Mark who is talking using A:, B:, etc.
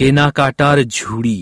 A: কেনাকাটার ঝুড়ি